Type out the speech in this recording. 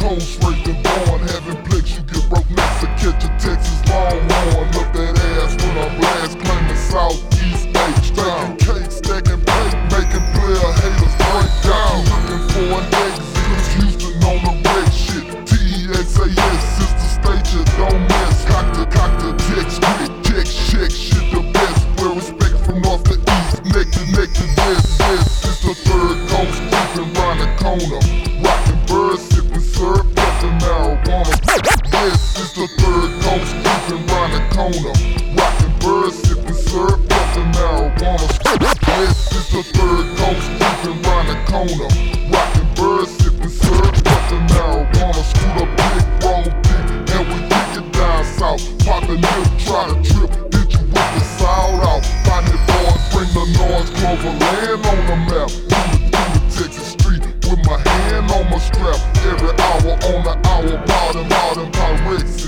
cold straight to dawn. Having blicks, you get broke nuts to catch a Texas longhorn. Look that ass when I blast, claiming Southeast H town. cake, stacking plate, making player haters break down. Looking for an exit, Houston on the red shit. TEXAS, sister stage, don't miss. Cock the cock the text, quick, check, check, shit the best. Where respect from north to east, neck to neck to this, this. It's the third coast, keeping round the corner. Daytona. Rockin' birds, sippin' syrup, puffin' marijuana. This is the third coast, creepin' round the corner. Rockin' birds, sippin' syrup, puffin' marijuana. Scoot a big roll big, and we kick it down south. Pop a nip, try to trip, did you with the sound out. Find it boys, bring the noise, Grover land on the map. Through the Texas street, with my hand on my strap. Every hour on the hour, bottom bottom, loud and pirates.